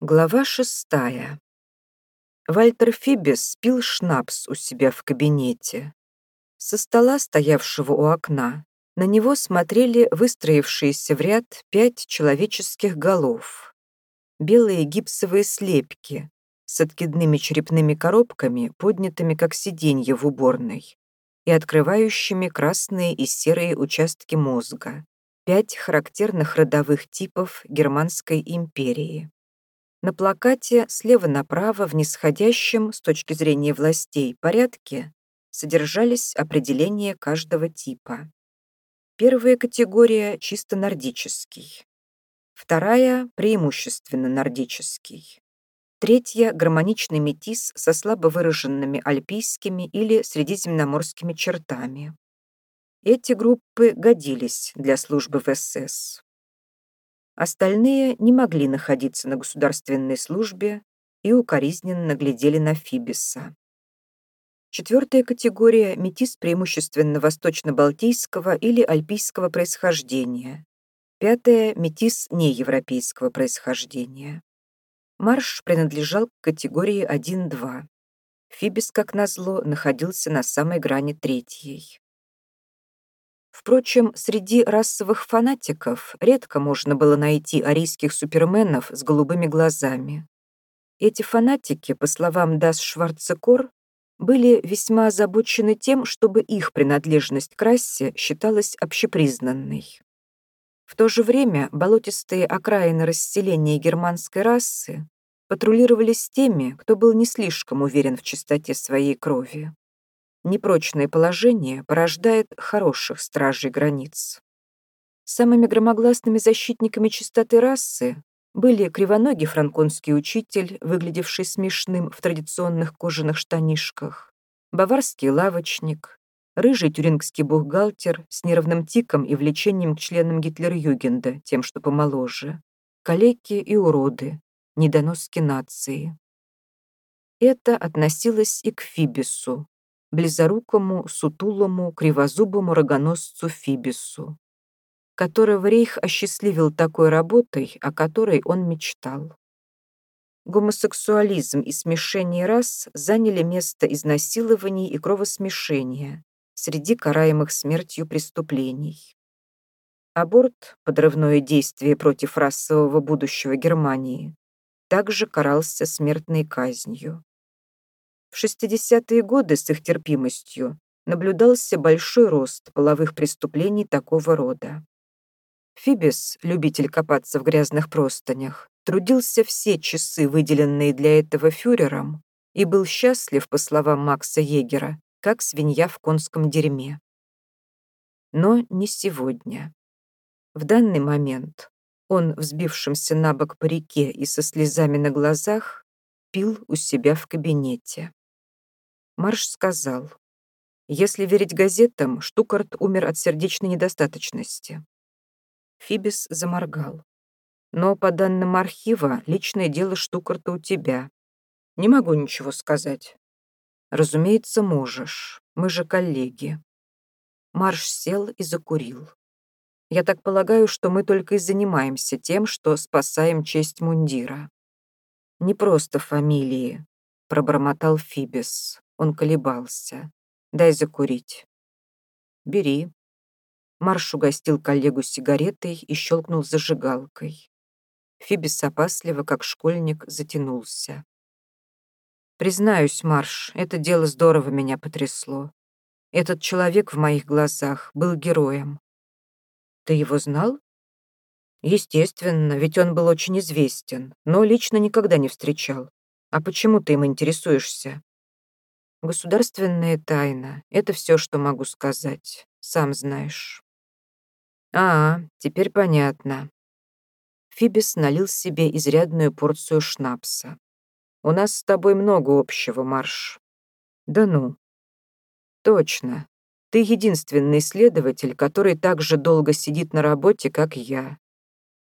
Глава шестая. Вальтер Фибис пил шнапс у себя в кабинете. Со стола, стоявшего у окна, на него смотрели выстроившиеся в ряд пять человеческих голов. Белые гипсовые слепки с откидными черепными коробками, поднятыми как сиденья в уборной, и открывающими красные и серые участки мозга. Пять характерных родовых типов Германской империи. На плакате слева направо в нисходящем, с точки зрения властей, порядке содержались определения каждого типа. Первая категория – чисто нордический. Вторая – преимущественно нордический. Третья – гармоничный метис со слабо выраженными альпийскими или средиземноморскими чертами. Эти группы годились для службы в СС. Остальные не могли находиться на государственной службе и укоризненно глядели на Фибиса. Четвертая категория – метис преимущественно восточно-балтийского или альпийского происхождения. Пятая – метис неевропейского происхождения. Марш принадлежал к категории 1-2. Фибис, как назло, находился на самой грани третьей. Впрочем, среди расовых фанатиков редко можно было найти арийских суперменов с голубыми глазами. Эти фанатики, по словам Дас Шварцекор, были весьма озабочены тем, чтобы их принадлежность к расе считалась общепризнанной. В то же время болотистые окраины расселения германской расы патрулировались теми, кто был не слишком уверен в чистоте своей крови. Непрочное положение порождает хороших стражей границ. Самыми громогласными защитниками чистоты расы были кривоногий франконский учитель, выглядевший смешным в традиционных кожаных штанишках, баварский лавочник, рыжий тюрингский бухгалтер с нервным тиком и влечением к членам Гитлер-Югенда, тем, что помоложе, калеки и уроды, недоноски нации. Это относилось и к Фибису, близорукому, сутулому, кривозубому рогоносцу Фибису, которого Рейх осчастливил такой работой, о которой он мечтал. Гомосексуализм и смешение рас заняли место изнасилований и кровосмешения среди караемых смертью преступлений. Аборт, подрывное действие против расового будущего Германии, также карался смертной казнью. В 60-е годы с их терпимостью наблюдался большой рост половых преступлений такого рода. Фибис, любитель копаться в грязных простынях, трудился все часы, выделенные для этого фюрером, и был счастлив, по словам Макса Егера, как свинья в конском дерьме. Но не сегодня. В данный момент он, взбившимся на бок по реке и со слезами на глазах, пил у себя в кабинете. Марш сказал, если верить газетам, Штукарт умер от сердечной недостаточности. Фибис заморгал. Но по данным архива, личное дело Штукарта у тебя. Не могу ничего сказать. Разумеется, можешь. Мы же коллеги. Марш сел и закурил. Я так полагаю, что мы только и занимаемся тем, что спасаем честь мундира. Не просто фамилии, пробормотал Фибис. Он колебался. «Дай закурить». «Бери». Марш угостил коллегу сигаретой и щелкнул зажигалкой. Фибис опасливо, как школьник, затянулся. «Признаюсь, Марш, это дело здорово меня потрясло. Этот человек в моих глазах был героем. Ты его знал? Естественно, ведь он был очень известен, но лично никогда не встречал. А почему ты им интересуешься? Государственная тайна — это все, что могу сказать, сам знаешь. А, теперь понятно. Фибис налил себе изрядную порцию шнапса. У нас с тобой много общего, Марш. Да ну. Точно. Ты единственный следователь, который так же долго сидит на работе, как я.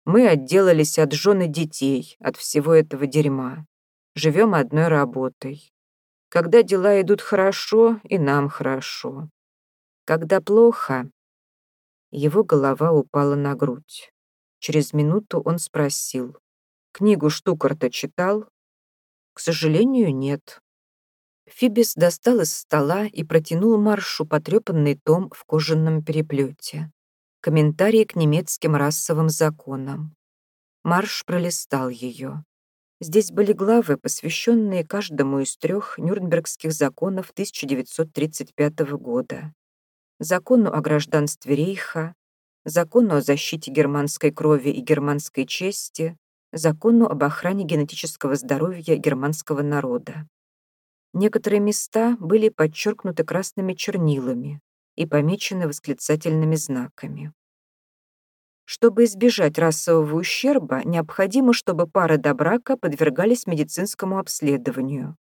Мы отделались от жены детей, от всего этого дерьма. Живем одной работой. Когда дела идут хорошо, и нам хорошо. Когда плохо, его голова упала на грудь. Через минуту он спросил. Книгу Штукарта читал? К сожалению, нет. Фибис достал из стола и протянул Маршу потрепанный том в кожаном переплете. Комментарии к немецким расовым законам. Марш пролистал ее. Здесь были главы, посвященные каждому из трех Нюрнбергских законов 1935 года. Закону о гражданстве Рейха, закону о защите германской крови и германской чести, закону об охране генетического здоровья германского народа. Некоторые места были подчеркнуты красными чернилами и помечены восклицательными знаками. Чтобы избежать расового ущерба, необходимо, чтобы пары до брака подвергались медицинскому обследованию.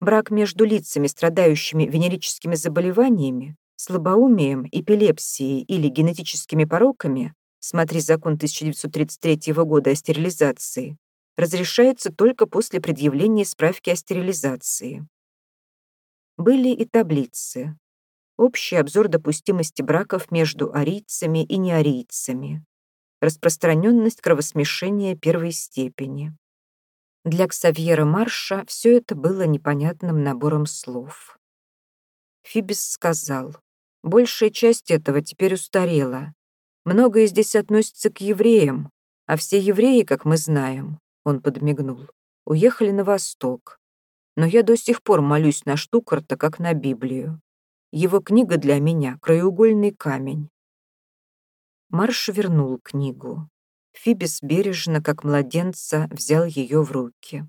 Брак между лицами, страдающими венерическими заболеваниями, слабоумием, эпилепсией или генетическими пороками, смотри закон 1933 года о стерилизации, разрешается только после предъявления справки о стерилизации. Были и таблицы. Общий обзор допустимости браков между арийцами и неарийцами. Распространенность кровосмешения первой степени. Для Ксавьера Марша все это было непонятным набором слов. Фибис сказал, «Большая часть этого теперь устарела. Многое здесь относится к евреям, а все евреи, как мы знаем, он подмигнул, уехали на восток. Но я до сих пор молюсь на Штукарта, как на Библию. Его книга для меня — краеугольный камень. Марш вернул книгу. Фибис бережно, как младенца, взял ее в руки.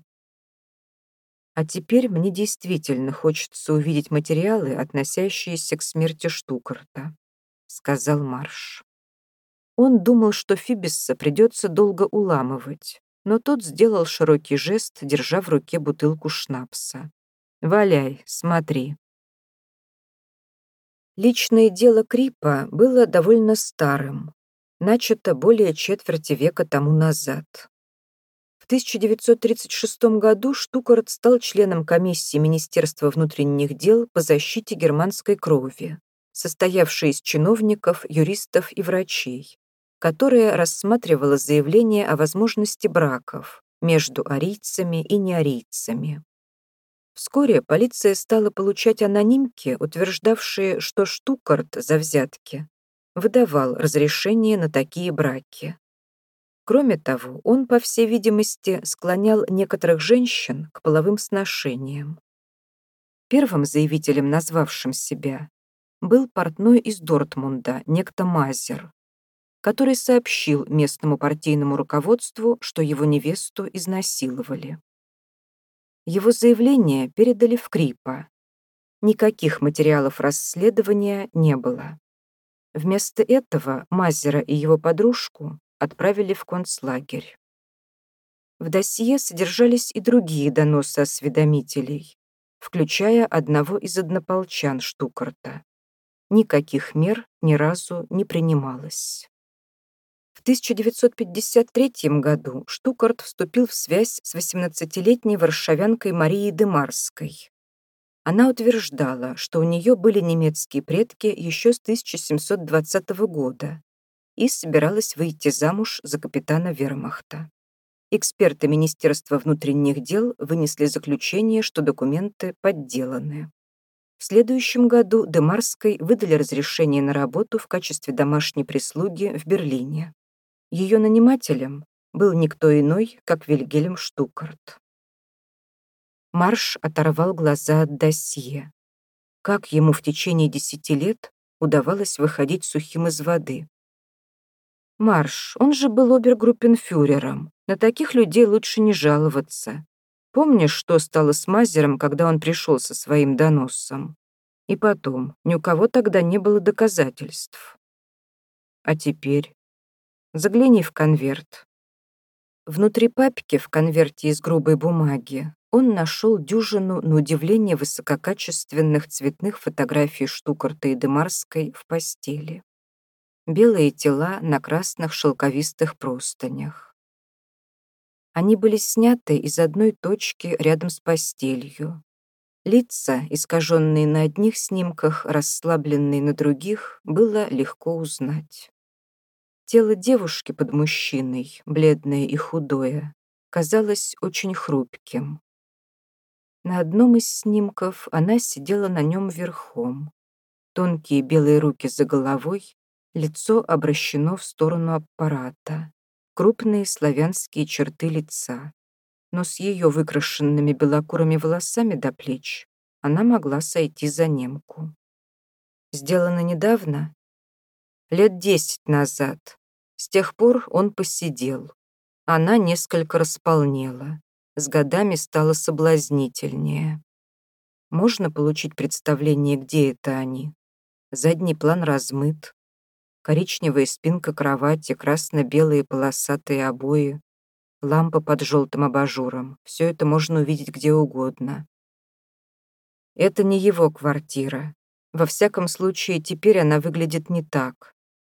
А теперь мне действительно хочется увидеть материалы, относящиеся к смерти Штукарта, сказал Марш. Он думал, что Фибиса придется долго уламывать, но тот сделал широкий жест, держа в руке бутылку шнапса. «Валяй, смотри». Личное дело Крипа было довольно старым, начато более четверти века тому назад. В 1936 году Штукарт стал членом комиссии Министерства внутренних дел по защите германской крови, состоявшей из чиновников, юристов и врачей которая рассматривала заявление о возможности браков между арийцами и неарийцами. Вскоре полиция стала получать анонимки, утверждавшие, что Штукарт за взятки выдавал разрешение на такие браки. Кроме того, он, по всей видимости, склонял некоторых женщин к половым сношениям. Первым заявителем, назвавшим себя, был портной из Дортмунда, некто Мазер, который сообщил местному партийному руководству, что его невесту изнасиловали. Его заявление передали в Крипа. Никаких материалов расследования не было. Вместо этого Мазера и его подружку отправили в концлагерь. В досье содержались и другие доносы осведомителей, включая одного из однополчан Штукарта. Никаких мер ни разу не принималось. 1953 году Штукарт вступил в связь с 18-летней варшавянкой Марией Демарской. Она утверждала, что у нее были немецкие предки еще с 1720 года и собиралась выйти замуж за капитана вермахта. Эксперты Министерства внутренних дел вынесли заключение, что документы подделаны. В следующем году Демарской выдали разрешение на работу в качестве домашней прислуги в Берлине. Ее нанимателем был никто иной, как Вильгельм Штукарт. Марш оторвал глаза от досье. Как ему в течение десяти лет удавалось выходить сухим из воды? Марш, он же был обергруппенфюрером. На таких людей лучше не жаловаться. Помнишь, что стало с Мазером, когда он пришел со своим доносом? И потом, ни у кого тогда не было доказательств. А теперь Загляни в конверт». Внутри папки в конверте из грубой бумаги он нашел дюжину, на удивление, высококачественных цветных фотографий Штукарта и Демарской в постели. Белые тела на красных шелковистых простынях. Они были сняты из одной точки рядом с постелью. Лица, искаженные на одних снимках, расслабленные на других, было легко узнать. Тело девушки под мужчиной, бледное и худое, казалось очень хрупким. На одном из снимков она сидела на нем верхом. Тонкие белые руки за головой, лицо обращено в сторону аппарата. Крупные славянские черты лица. Но с ее выкрашенными белокурыми волосами до плеч она могла сойти за немку. Сделано недавно? Лет десять назад. С тех пор он посидел. Она несколько располнела. С годами стала соблазнительнее. Можно получить представление, где это они. Задний план размыт. Коричневая спинка кровати, красно-белые полосатые обои, лампа под желтым абажуром. Все это можно увидеть где угодно. Это не его квартира. Во всяком случае, теперь она выглядит не так.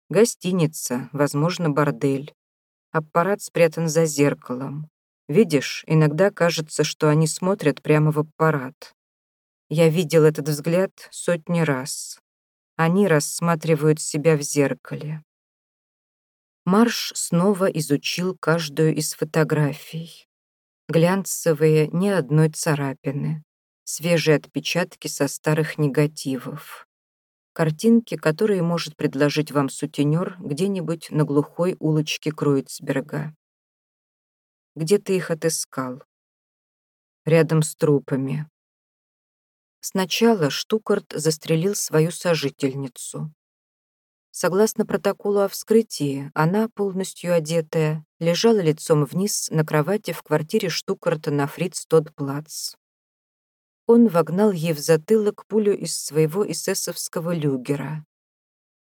Гостиница, возможно, бордель. Аппарат спрятан за зеркалом. Видишь, иногда кажется, что они смотрят прямо в аппарат. Я видел этот взгляд сотни раз. Они рассматривают себя в зеркале. Марш снова изучил каждую из фотографий. Глянцевые, ни одной царапины. Свежие отпечатки со старых негативов. Картинки, которые может предложить вам сутенер где-нибудь на глухой улочке Кроицберга. Где ты их отыскал? Рядом с трупами. Сначала Штукарт застрелил свою сожительницу. Согласно протоколу о вскрытии, она, полностью одетая, лежала лицом вниз на кровати в квартире Штукарта на Фриц-Тодд-Плац. Он вогнал ей в затылок пулю из своего эсэсовского люгера.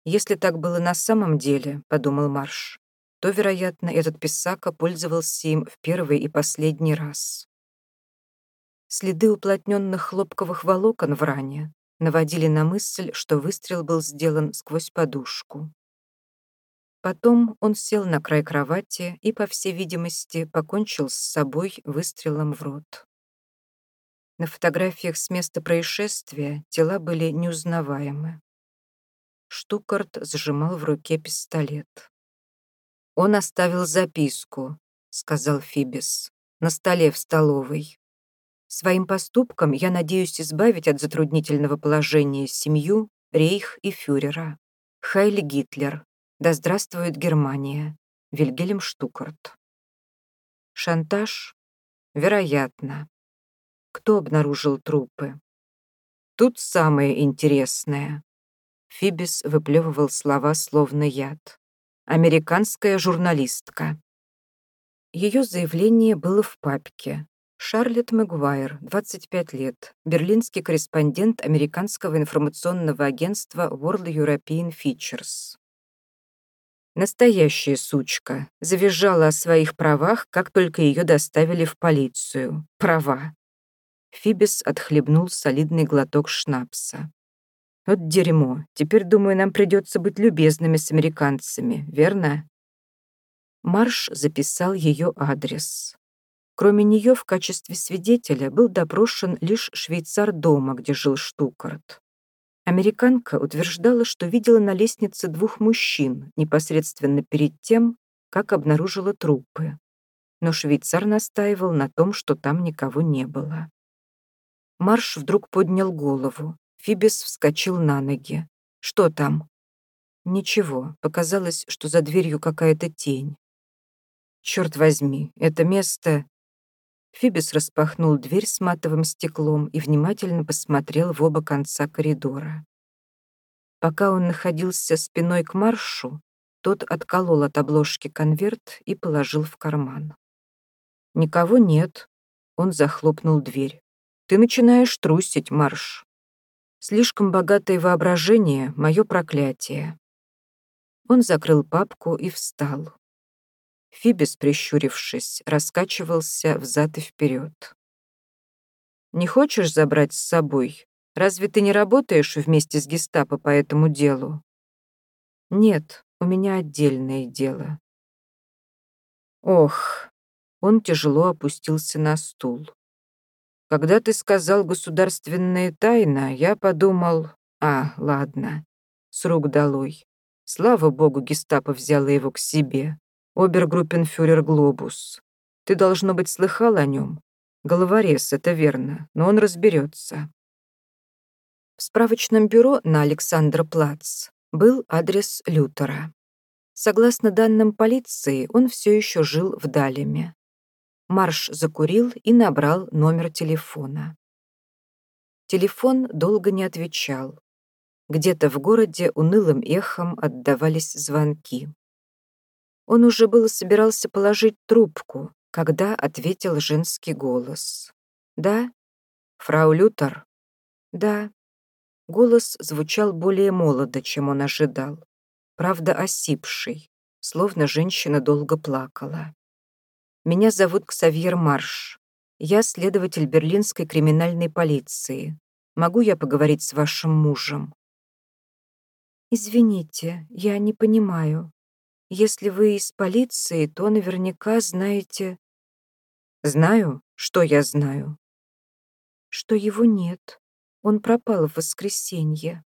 «Если так было на самом деле», — подумал Марш, то, вероятно, этот писака пользовался им в первый и последний раз. Следы уплотненных хлопковых волокон в ране наводили на мысль, что выстрел был сделан сквозь подушку. Потом он сел на край кровати и, по всей видимости, покончил с собой выстрелом в рот. На фотографиях с места происшествия тела были неузнаваемы. Штукарт сжимал в руке пистолет. «Он оставил записку», — сказал Фибис, — «на столе в столовой. Своим поступком я надеюсь избавить от затруднительного положения семью, рейх и фюрера. Хайли Гитлер. Да здравствует Германия. Вильгельм Штукарт. Шантаж? Вероятно. Кто обнаружил трупы? Тут самое интересное. Фибис выплевывал слова словно яд. Американская журналистка. Ее заявление было в папке, Шарлетт Мэгуайр, 25 лет, берлинский корреспондент американского информационного агентства World European Features. Настоящая сучка. Завизжала о своих правах, как только ее доставили в полицию. Права. Фибис отхлебнул солидный глоток шнапса. Вот дерьмо. Теперь, думаю, нам придется быть любезными с американцами, верно? Марш записал ее адрес. Кроме нее в качестве свидетеля был допрошен лишь швейцар дома, где жил Штукарт. Американка утверждала, что видела на лестнице двух мужчин непосредственно перед тем, как обнаружила трупы. Но швейцар настаивал на том, что там никого не было. Марш вдруг поднял голову. Фибис вскочил на ноги. «Что там?» «Ничего. Показалось, что за дверью какая-то тень». «Черт возьми, это место...» Фибис распахнул дверь с матовым стеклом и внимательно посмотрел в оба конца коридора. Пока он находился спиной к маршу, тот отколол от обложки конверт и положил в карман. «Никого нет», — он захлопнул дверь. «Ты начинаешь трусить, Марш. Слишком богатое воображение — мое проклятие». Он закрыл папку и встал. Фибис, прищурившись, раскачивался взад и вперед. «Не хочешь забрать с собой? Разве ты не работаешь вместе с гестапо по этому делу?» «Нет, у меня отдельное дело». «Ох!» Он тяжело опустился на стул. «Когда ты сказал «государственная тайна», я подумал... А, ладно, с рук долой. Слава богу, гестапо взяло его к себе обергруппенфюрер Глобус. Ты, должно быть, слыхал о нем. Головорез, это верно, но он разберется. В справочном бюро на Александра Плац был адрес Лютера. Согласно данным полиции, он все еще жил в Далеме. Марш закурил и набрал номер телефона. Телефон долго не отвечал. Где-то в городе унылым эхом отдавались звонки. Он уже было собирался положить трубку, когда ответил женский голос. «Да? Фрау Лютер?» «Да». Голос звучал более молодо, чем он ожидал. Правда, осипший, словно женщина долго плакала. «Меня зовут Ксавьер Марш. Я следователь берлинской криминальной полиции. Могу я поговорить с вашим мужем?» «Извините, я не понимаю. Если вы из полиции, то наверняка знаете...» «Знаю? Что я знаю?» «Что его нет. Он пропал в воскресенье».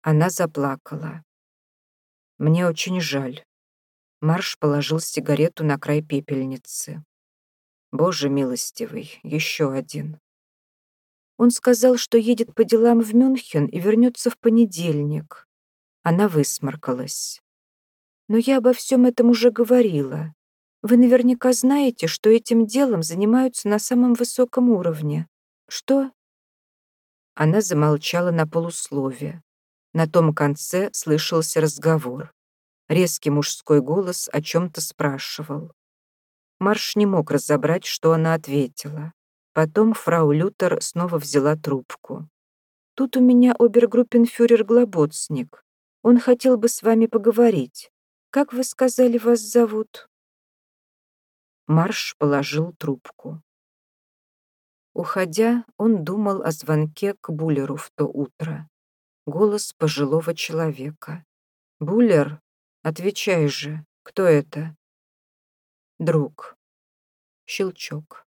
Она заплакала. «Мне очень жаль». Марш положил сигарету на край пепельницы. «Боже милостивый, еще один». Он сказал, что едет по делам в Мюнхен и вернется в понедельник. Она высморкалась. «Но я обо всем этом уже говорила. Вы наверняка знаете, что этим делом занимаются на самом высоком уровне. Что?» Она замолчала на полуслове. На том конце слышался разговор. Резкий мужской голос о чем-то спрашивал. Марш не мог разобрать, что она ответила. Потом фрау Лютер снова взяла трубку. «Тут у меня обергруппенфюрер Глоботсник. Он хотел бы с вами поговорить. Как вы сказали, вас зовут?» Марш положил трубку. Уходя, он думал о звонке к Буллеру в то утро. Голос пожилого человека. «Буллер, отвечай же, кто это?» «Друг». Щелчок.